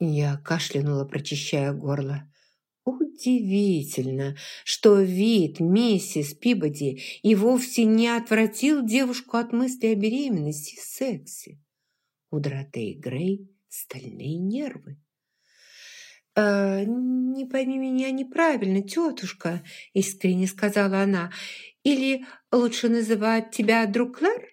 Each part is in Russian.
Я кашлянула, прочищая горло. Удивительно, что вид миссис Пибоди и вовсе не отвратил девушку от мысли о беременности и сексе. У Доротеи Грей стальные нервы. «Э, «Не пойми меня неправильно, тетушка», – искренне сказала она. «Или лучше называть тебя друг Клэр?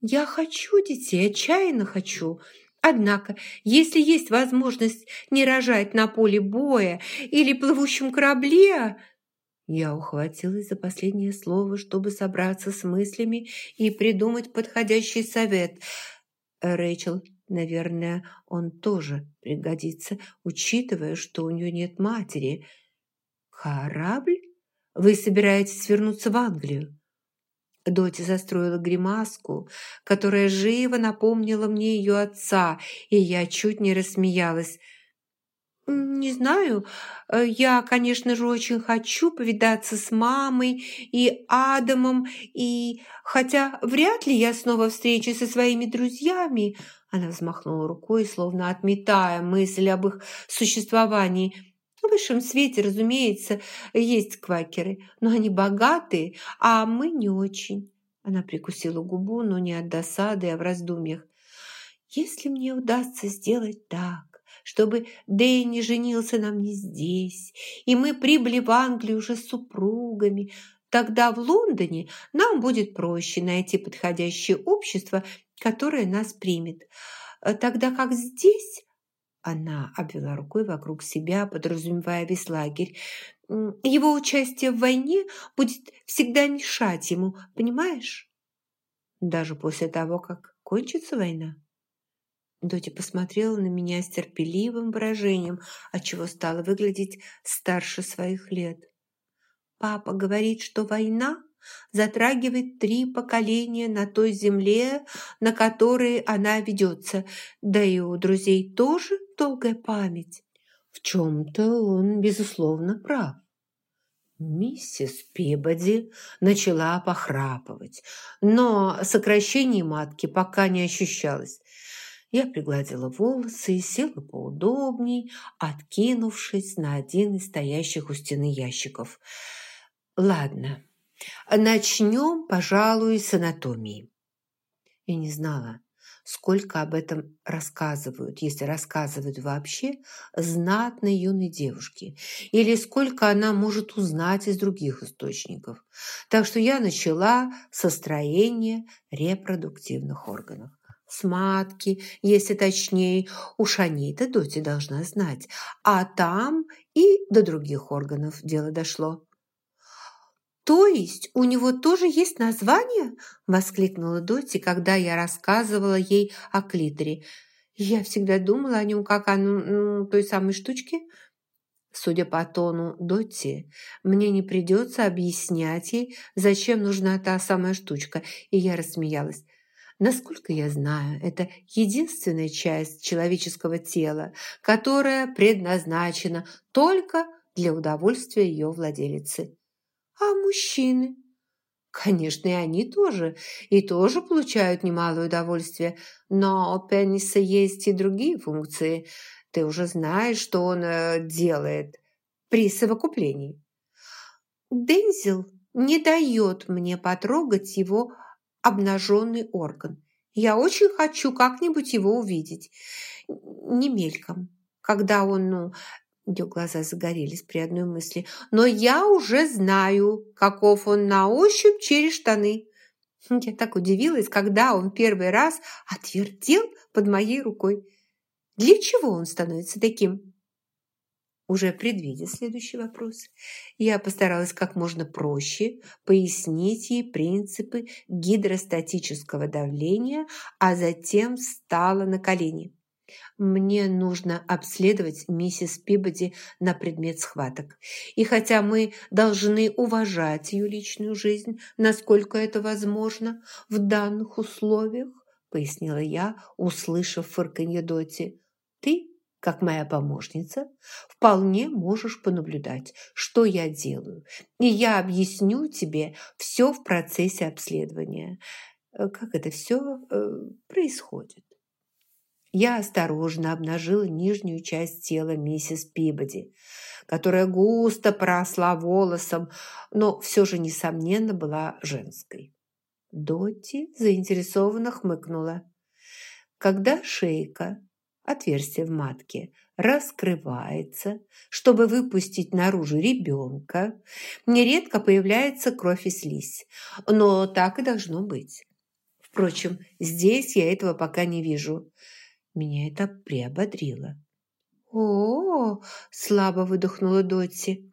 Я хочу детей, отчаянно хочу. Однако, если есть возможность не рожать на поле боя или плывущем корабле...» Я ухватилась за последнее слово, чтобы собраться с мыслями и придумать подходящий совет. Рэйчел Наверное, он тоже пригодится, учитывая, что у нее нет матери. Корабль? Вы собираетесь вернуться в Англию? Доти застроила гримаску, которая живо напомнила мне ее отца, и я чуть не рассмеялась. «Не знаю. Я, конечно же, очень хочу повидаться с мамой и Адамом, и... Хотя вряд ли я снова встречусь со своими друзьями, она взмахнула рукой, словно отметая мысль об их существовании. В высшем свете, разумеется, есть квакеры, но они богатые, а мы не очень. Она прикусила губу, но не от досады, а в раздумьях. Если мне удастся сделать так, чтобы Дэнни женился на мне здесь, и мы прибыли в Англию уже с супругами, тогда в Лондоне нам будет проще найти подходящее общество которая нас примет. Тогда как здесь...» Она обвела рукой вокруг себя, подразумевая весь лагерь. «Его участие в войне будет всегда мешать ему, понимаешь?» «Даже после того, как кончится война?» Доти посмотрела на меня с терпеливым выражением, отчего стала выглядеть старше своих лет. «Папа говорит, что война затрагивает три поколения на той земле, на которой она ведется, да и у друзей тоже долгая память. В чем-то он, безусловно, прав. Миссис Пибоди начала похрапывать, но сокращение матки пока не ощущалось. Я пригладила волосы и села поудобней, откинувшись на один из стоящих у стены ящиков. «Ладно, Начнем, пожалуй, с анатомии. Я не знала, сколько об этом рассказывают, если рассказывают вообще, знатной юной девушке, или сколько она может узнать из других источников. Так что я начала со строения репродуктивных органов. С матки, если точнее, уж они-то Доти должна знать, а там и до других органов дело дошло. «То есть у него тоже есть название?» – воскликнула Дотти, когда я рассказывала ей о клиторе. «Я всегда думала о нем как о ну, той самой штучке». Судя по тону Дотти, мне не придется объяснять ей, зачем нужна та самая штучка, и я рассмеялась. Насколько я знаю, это единственная часть человеческого тела, которая предназначена только для удовольствия ее владелицы. А мужчины? Конечно, и они тоже, и тоже получают немалое удовольствие, но у пениса есть и другие функции. Ты уже знаешь, что он э, делает при совокуплении. Дензел не дает мне потрогать его обнаженный орган. Я очень хочу как-нибудь его увидеть. Не мельком, когда он, ну, ее глаза загорелись при одной мысли. «Но я уже знаю, каков он на ощупь через штаны». Я так удивилась, когда он первый раз отвердел под моей рукой. Для чего он становится таким? Уже предвидя следующий вопрос, я постаралась как можно проще пояснить ей принципы гидростатического давления, а затем встала на колени. Мне нужно обследовать миссис Пибоди на предмет схваток. И хотя мы должны уважать ее личную жизнь, насколько это возможно в данных условиях, пояснила я, услышав фырканье Доти, ты, как моя помощница, вполне можешь понаблюдать, что я делаю, и я объясню тебе все в процессе обследования, как это все э, происходит. Я осторожно обнажила нижнюю часть тела миссис Пибоди, которая густо поросла волосом, но все же, несомненно, была женской. Доти заинтересованно хмыкнула. Когда шейка, отверстие в матке, раскрывается, чтобы выпустить наружу ребенка, нередко появляется кровь и слизь. Но так и должно быть. Впрочем, здесь я этого пока не вижу. Меня это приободрило. «О, слабо выдохнула Дотти.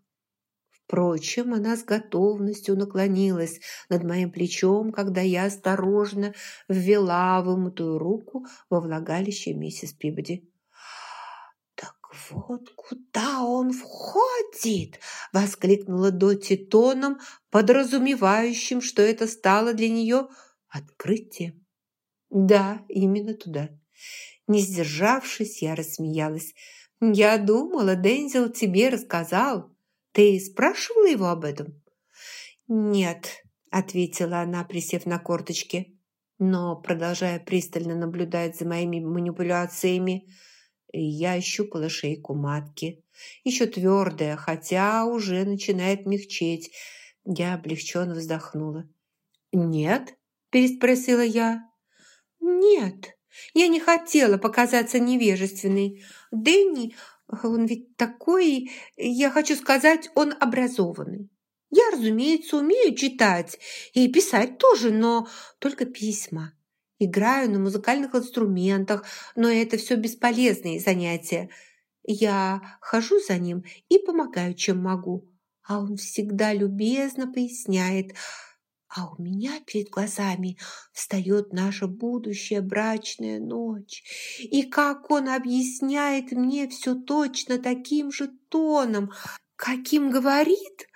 Впрочем, она с готовностью наклонилась над моим плечом, когда я осторожно ввела вымытую руку во влагалище миссис Пибоди. «Так вот куда он входит!» – воскликнула Дотти тоном, подразумевающим, что это стало для нее открытием. «Да, именно туда». Не сдержавшись, я рассмеялась. «Я думала, Дензел тебе рассказал. Ты спрашивала его об этом?» «Нет», – ответила она, присев на корточки, но продолжая пристально наблюдать за моими манипуляциями. Я щупала шейку матки, еще твердая, хотя уже начинает мягчеть. Я облегченно вздохнула. «Нет?» – переспросила я. «Нет», я не хотела показаться невежественной. Дэнни, он ведь такой, я хочу сказать, он образованный. Я, разумеется, умею читать и писать тоже, но только письма. Играю на музыкальных инструментах, но это все бесполезные занятия. Я хожу за ним и помогаю, чем могу. А он всегда любезно поясняет – а у меня перед глазами встает наша будущая брачная ночь. И как он объясняет мне все точно таким же тоном, каким говорит,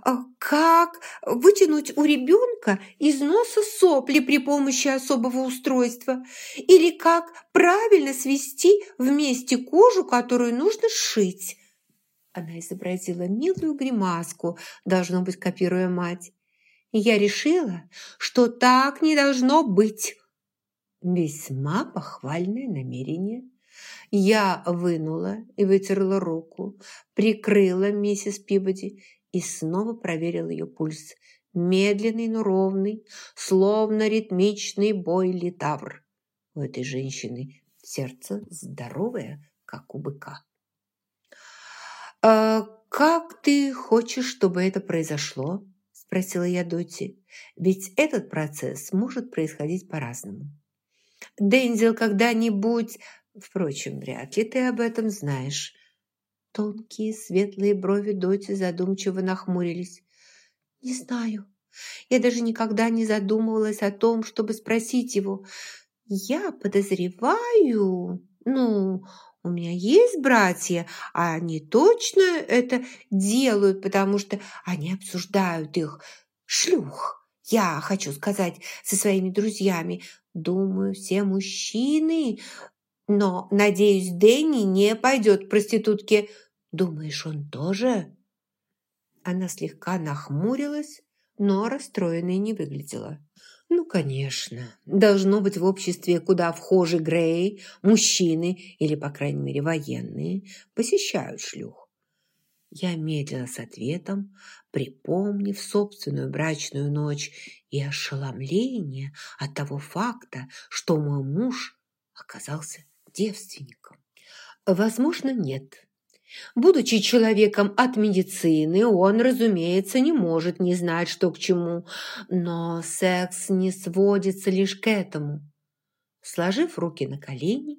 а, как вытянуть у ребенка из носа сопли при помощи особого устройства, или как правильно свести вместе кожу, которую нужно сшить. Она изобразила милую гримаску, должно быть, копируя мать я решила, что так не должно быть. Весьма похвальное намерение. Я вынула и вытерла руку, прикрыла миссис Пибоди и снова проверила ее пульс. Медленный, но ровный, словно ритмичный бой литавр. У этой женщины сердце здоровое, как у быка. «А как ты хочешь, чтобы это произошло?» Спросила я Доти. «Ведь этот процесс может происходить по-разному». «Дензел когда-нибудь...» «Впрочем, вряд ли ты об этом знаешь». Тонкие светлые брови Доти задумчиво нахмурились. «Не знаю. Я даже никогда не задумывалась о том, чтобы спросить его. Я подозреваю... Ну, у меня есть братья, а они точно это делают, потому что они обсуждают их шлюх. Я хочу сказать со своими друзьями. Думаю, все мужчины. Но, надеюсь, Дэнни не пойдет к проститутке. Думаешь, он тоже?» Она слегка нахмурилась, но расстроенной не выглядела. Ну, конечно. Должно быть в обществе, куда вхожи Грей, мужчины или, по крайней мере, военные, посещают шлюх. Я медлила с ответом, припомнив собственную брачную ночь и ошеломление от того факта, что мой муж оказался девственником. Возможно, нет. Будучи человеком от медицины, он, разумеется, не может не знать, что к чему, но секс не сводится лишь к этому. Сложив руки на колени,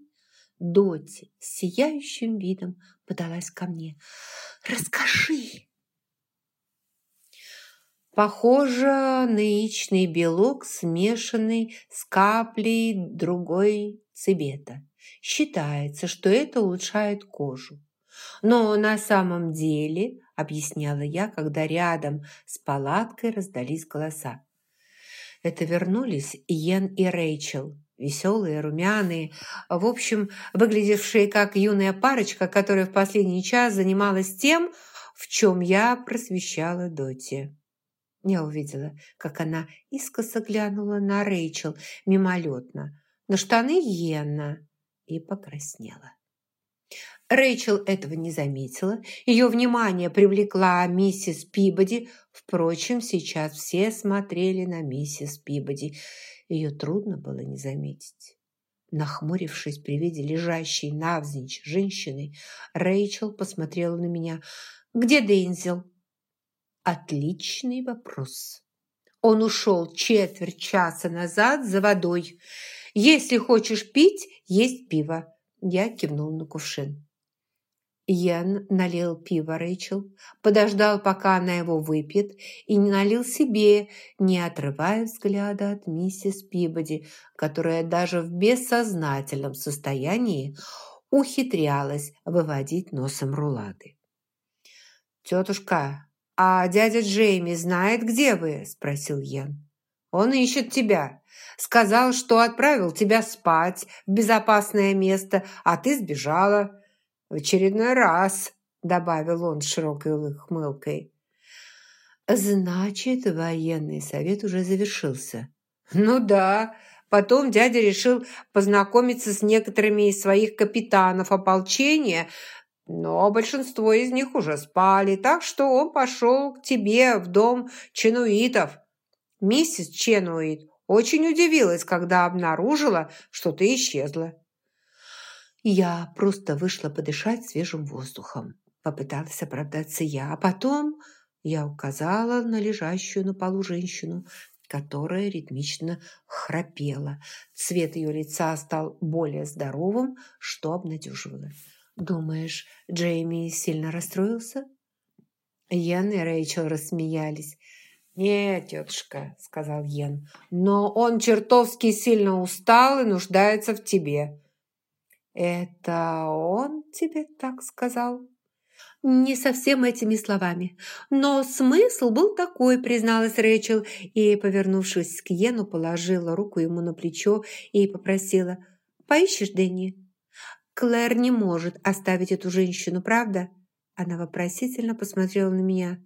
Доти с сияющим видом подалась ко мне. «Расскажи!» Похоже на яичный белок, смешанный с каплей другой цвета. Считается, что это улучшает кожу. Но на самом деле, объясняла я, когда рядом с палаткой раздались голоса. Это вернулись Йен и Рэйчел, веселые, румяные, в общем, выглядевшие как юная парочка, которая в последний час занималась тем, в чем я просвещала Доти. Я увидела, как она искоса глянула на Рэйчел мимолетно, на штаны Йена и покраснела. Рэйчел этого не заметила. Ее внимание привлекла миссис Пибоди. Впрочем, сейчас все смотрели на миссис Пибоди. Ее трудно было не заметить. Нахмурившись при виде лежащей навзничь женщины, Рэйчел посмотрела на меня. «Где Дейнзел?» «Отличный вопрос. Он ушел четверть часа назад за водой. Если хочешь пить, есть пиво». Я кивнул на кувшин. Ян налил пиво Рэйчел, подождал, пока она его выпьет, и не налил себе, не отрывая взгляда от миссис Пибоди, которая даже в бессознательном состоянии ухитрялась выводить носом рулады. «Тетушка, а дядя Джейми знает, где вы?» – спросил Ян. «Он ищет тебя. Сказал, что отправил тебя спать в безопасное место, а ты сбежала». «В очередной раз», – добавил он широкой ухмылкой. «Значит, военный совет уже завершился». «Ну да. Потом дядя решил познакомиться с некоторыми из своих капитанов ополчения, но большинство из них уже спали, так что он пошел к тебе в дом Ченуитов. Миссис Ченуит очень удивилась, когда обнаружила, что ты исчезла. Я просто вышла подышать свежим воздухом. Попыталась оправдаться я, а потом я указала на лежащую на полу женщину, которая ритмично храпела. Цвет ее лица стал более здоровым, что обнадеживало. «Думаешь, Джейми сильно расстроился?» Ян и Рэйчел рассмеялись. «Нет, тетушка», — сказал Йен, «но он чертовски сильно устал и нуждается в тебе. «Это он тебе так сказал?» «Не совсем этими словами. Но смысл был такой», – призналась Рэйчел, и, повернувшись к Йену, положила руку ему на плечо и попросила «Поищешь Дэнни?» «Клэр не может оставить эту женщину, правда?» Она вопросительно посмотрела на меня.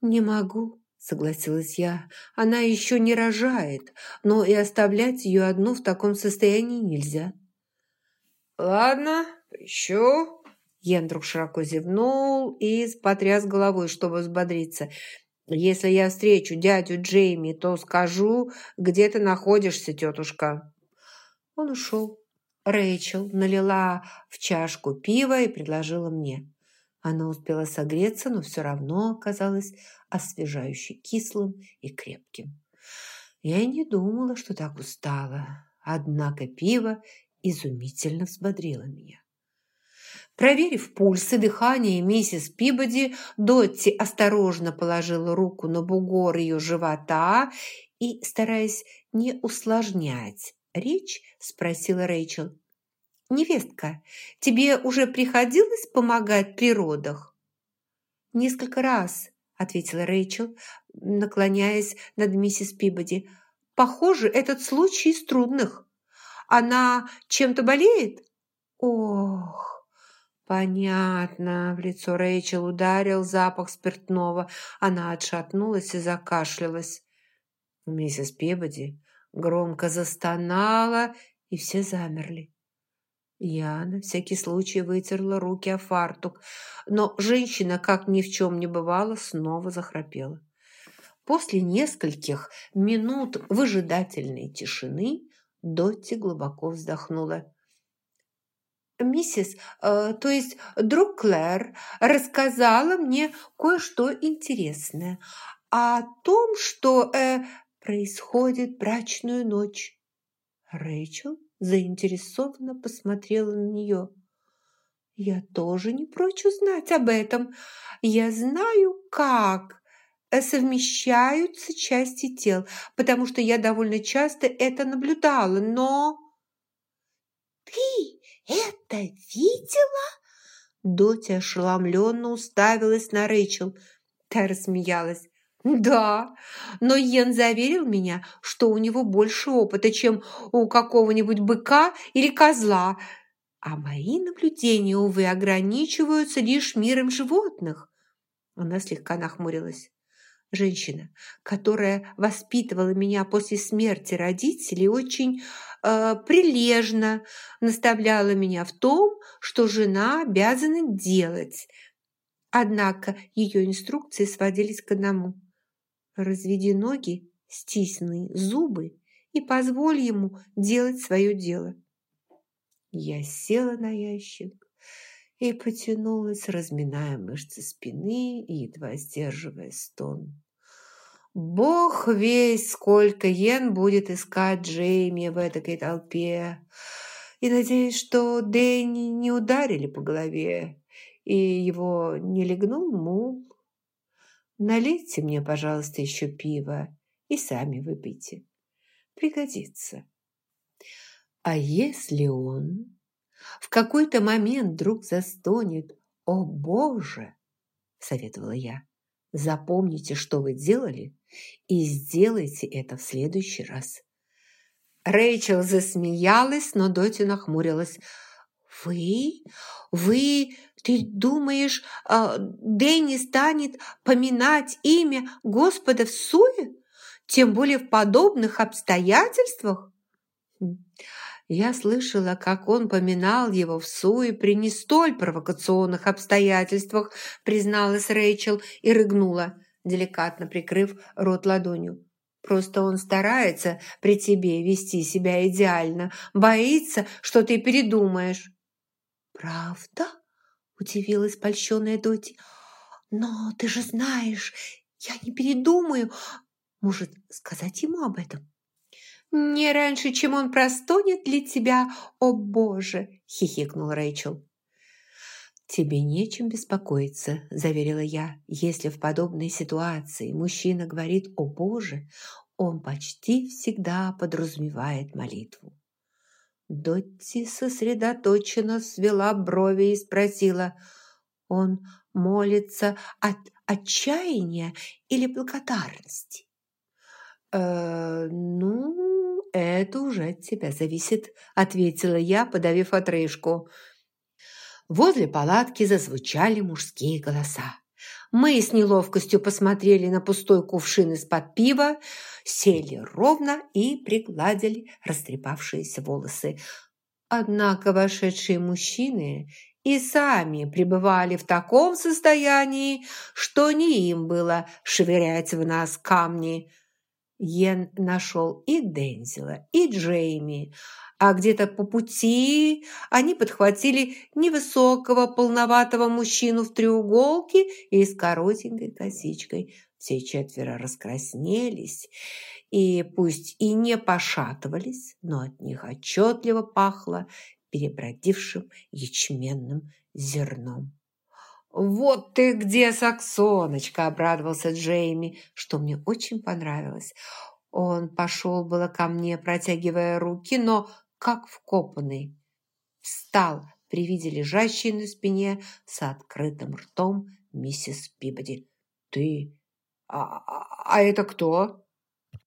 «Не могу», – согласилась я. «Она еще не рожает, но и оставлять ее одну в таком состоянии нельзя». «Ладно, поищу». Йен вдруг широко зевнул и потряс головой, чтобы взбодриться. «Если я встречу дядю Джейми, то скажу, где ты находишься, тетушка». Он ушел. Рэйчел налила в чашку пива и предложила мне. Она успела согреться, но все равно оказалось освежающе кислым и крепким. Я не думала, что так устала. Однако пиво изумительно взбодрила меня. Проверив пульс и дыхание миссис Пибоди, Дотти осторожно положила руку на бугор ее живота и, стараясь не усложнять речь, спросила Рэйчел. «Невестка, тебе уже приходилось помогать при родах?» «Несколько раз», – ответила Рэйчел, наклоняясь над миссис Пибоди. «Похоже, этот случай из трудных». Она чем-то болеет?» «Ох, понятно». В лицо Рэйчел ударил запах спиртного. Она отшатнулась и закашлялась. Миссис Пебоди громко застонала, и все замерли. Я на всякий случай вытерла руки о фартук, но женщина, как ни в чем не бывало, снова захрапела. После нескольких минут выжидательной тишины Дотти глубоко вздохнула. «Миссис, э, то есть друг Клэр, рассказала мне кое-что интересное о том, что э, происходит брачную ночь». Рэйчел заинтересованно посмотрела на нее. «Я тоже не прочь узнать об этом. Я знаю, как совмещаются части тел, потому что я довольно часто это наблюдала, но... «Ты это видела?» Дотя ошеломленно уставилась на Рэйчел. Та рассмеялась. «Да, но Йен заверил меня, что у него больше опыта, чем у какого-нибудь быка или козла, а мои наблюдения, увы, ограничиваются лишь миром животных». Она слегка нахмурилась. Женщина, которая воспитывала меня после смерти родителей, очень э, прилежно наставляла меня в том, что жена обязана делать. Однако ее инструкции сводились к одному. Разведи ноги, стисни зубы и позволь ему делать свое дело. Я села на ящик и потянулась, разминая мышцы спины и едва сдерживая стон. Бог весь, сколько Йен будет искать Джейми в этой толпе. И надеюсь, что Дэнни не ударили по голове, и его не легнул мул. Налейте мне, пожалуйста, еще пива и сами выпейте. Пригодится. А если он в какой-то момент вдруг застонет «О, Боже!» – советовала я. «Запомните, что вы делали, и сделайте это в следующий раз». Рэйчел засмеялась, но Доти нахмурилась. «Вы? Вы? Ты думаешь, а, Дэнни станет поминать имя Господа в суе? Тем более в подобных обстоятельствах?» Я слышала, как он поминал его в суе при не столь провокационных обстоятельствах, призналась Рэйчел и рыгнула, деликатно прикрыв рот ладонью. Просто он старается при тебе вести себя идеально, боится, что ты передумаешь. «Правда?» – удивилась польщенная Доти. «Но ты же знаешь, я не передумаю. Может, сказать ему об этом?» «Не раньше, чем он простонет для тебя, о боже!» – хихикнул Рэйчел. «Тебе нечем беспокоиться», – заверила я. «Если в подобной ситуации мужчина говорит «О Боже», он почти всегда подразумевает молитву». Дотти сосредоточенно свела брови и спросила, «Он молится от отчаяния или благодарности?» «Э, «Ну, это уже от тебя зависит», – ответила я, подавив отрыжку. Возле палатки зазвучали мужские голоса. Мы с неловкостью посмотрели на пустой кувшин из-под пива, сели ровно и пригладили растрепавшиеся волосы. Однако вошедшие мужчины и сами пребывали в таком состоянии, что не им было швырять в нас камни. Йен нашел и Дензела, и Джейми, а где-то по пути они подхватили невысокого полноватого мужчину в треуголке и с коротенькой косичкой. Все четверо раскраснелись и пусть и не пошатывались, но от них отчетливо пахло перебродившим ячменным зерном. «Вот ты где, Саксоночка!» – обрадовался Джейми, что мне очень понравилось. Он пошел было ко мне, протягивая руки, но как вкопанный. Встал при виде лежащей на спине с открытым ртом миссис Пибоди. «Ты... А, а, а это кто?»